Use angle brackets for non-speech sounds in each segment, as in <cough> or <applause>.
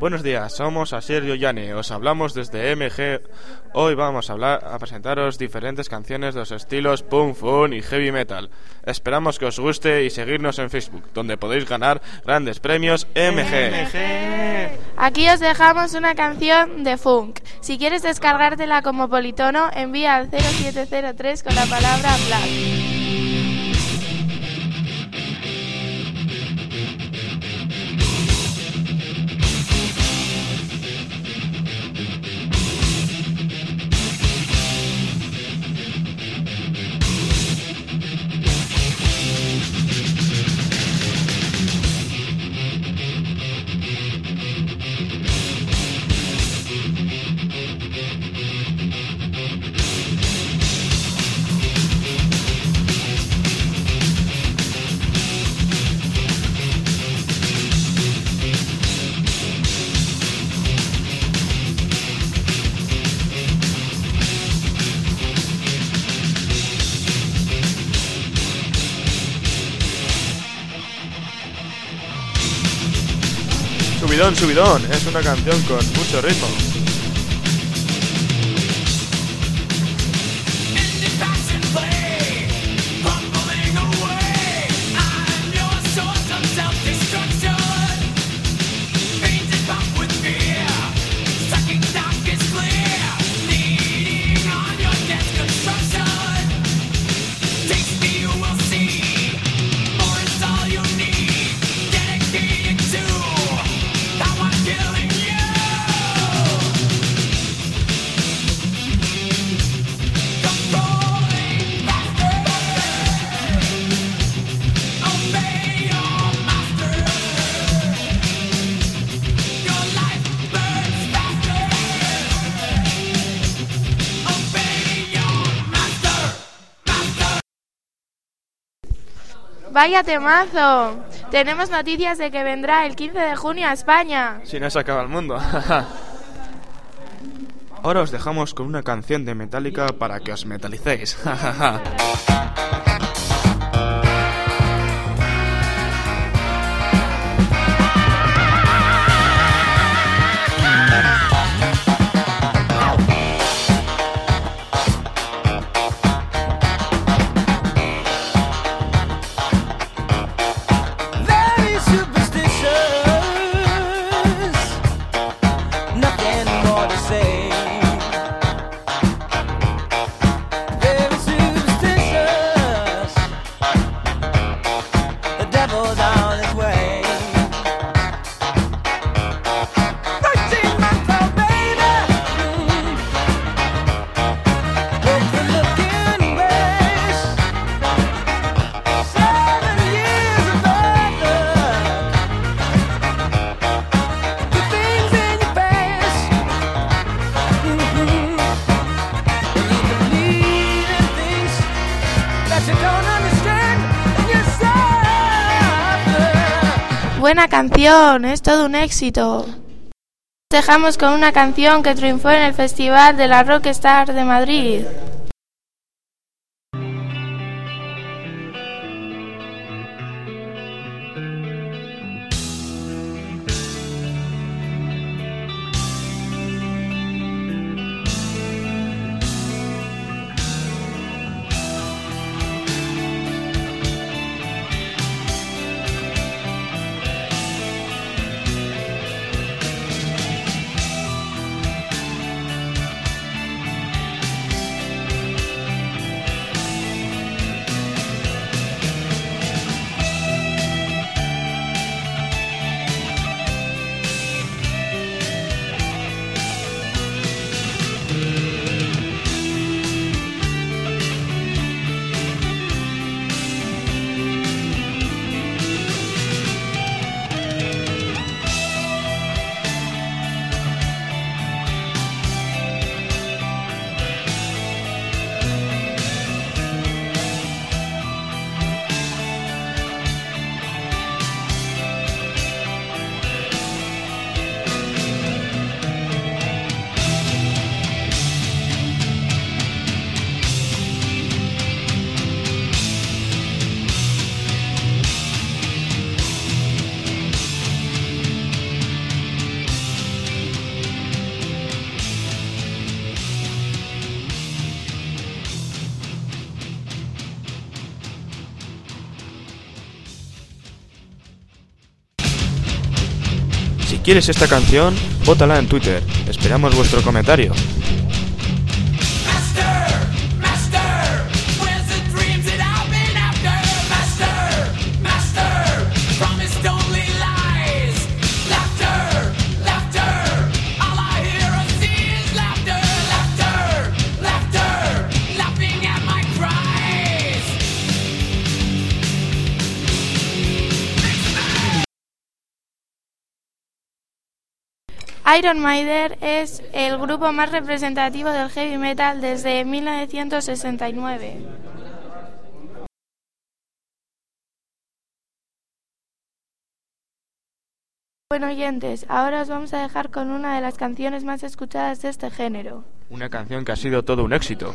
Buenos días, somos Asier y Ollane, os hablamos desde MG. Hoy vamos a, hablar, a presentaros diferentes canciones de los estilos punk, funk y heavy metal. Esperamos que os guste y seguirnos en Facebook, donde podéis ganar grandes premios MG. Aquí os dejamos una canción de funk. Si quieres descargártela como politono, envía al 0703 con la palabra black. Subidón, subidón, es una canción con mucho ritmo. Vaya temazo. Tenemos noticias de que vendrá el 15 de junio a España. Si no se acaba el mundo. <laughs> Ahora os dejamos con una canción de Metallica para que os metalicéis. <laughs> Buena canción, es todo un éxito. Dejamos con una canción que triunfó en el Festival de la Rockstar de Madrid. quieres esta canción, vótala en Twitter. Esperamos vuestro comentario. Iron Maiden es el grupo más representativo del heavy metal desde 1969. Bueno oyentes, ahora os vamos a dejar con una de las canciones más escuchadas de este género. Una canción que ha sido todo un éxito.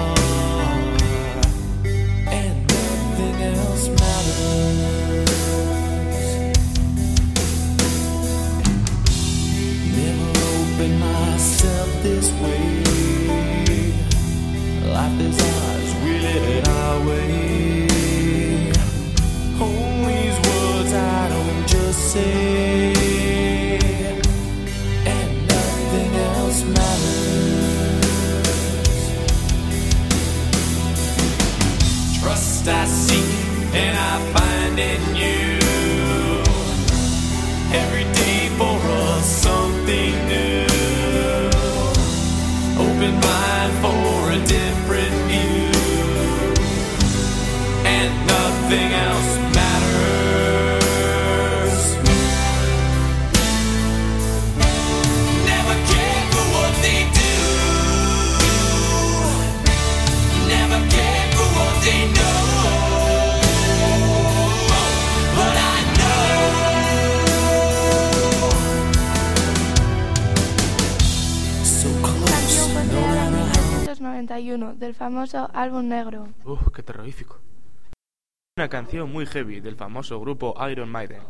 71 del famoso álbum negro. Uf, qué terrorífico. Una canción muy heavy del famoso grupo Iron Maiden.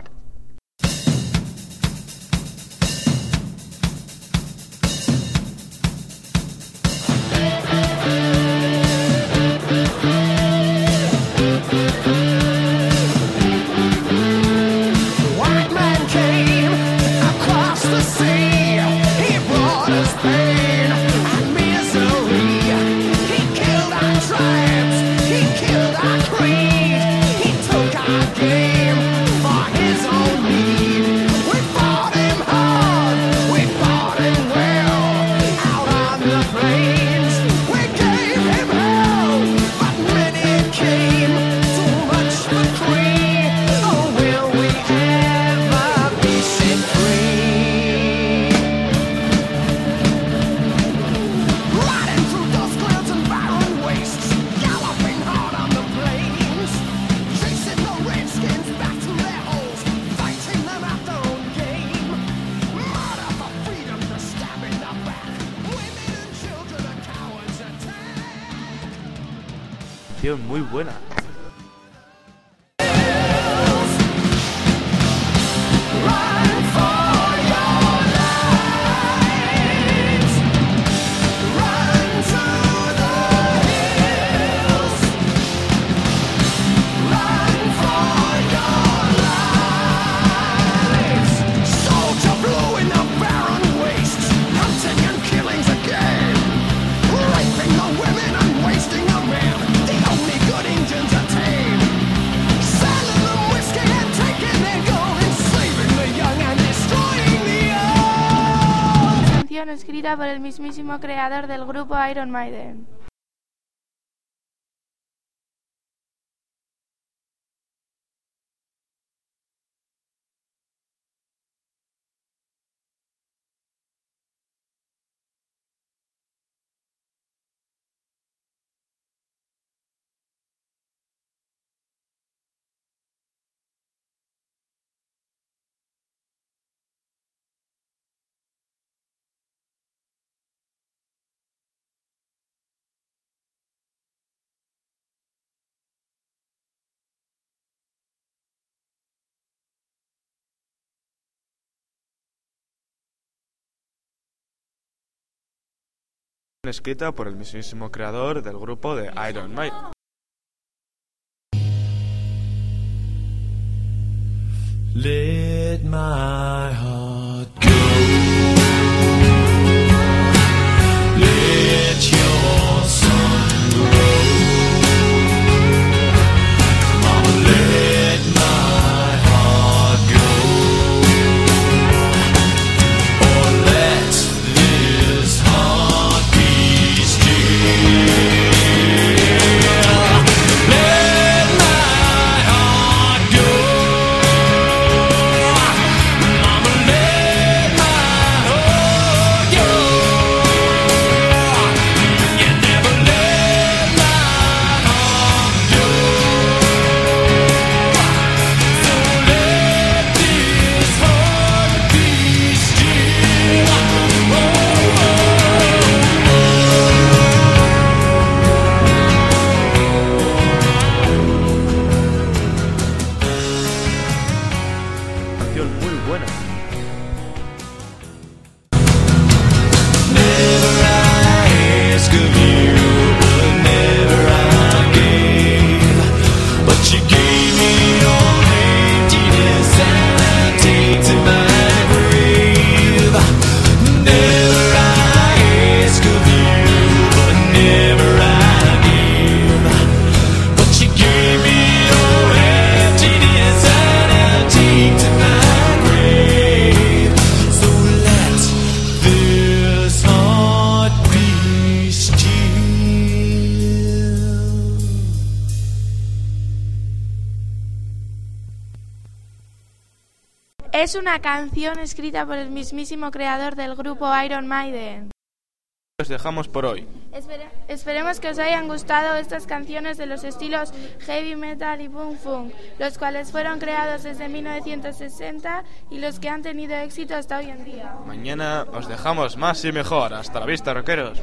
muy buena. por el mismísimo creador del grupo Iron Maiden. Escrita por el mismísimo creador del grupo de Iron Maiden. Es una canción escrita por el mismísimo creador del grupo Iron Maiden. Los dejamos por hoy. Espere- esperemos que os hayan gustado estas canciones de los estilos heavy metal y boom funk, los cuales fueron creados desde 1960 y los que han tenido éxito hasta hoy en día. Mañana os dejamos más y mejor. Hasta la vista, rockeros.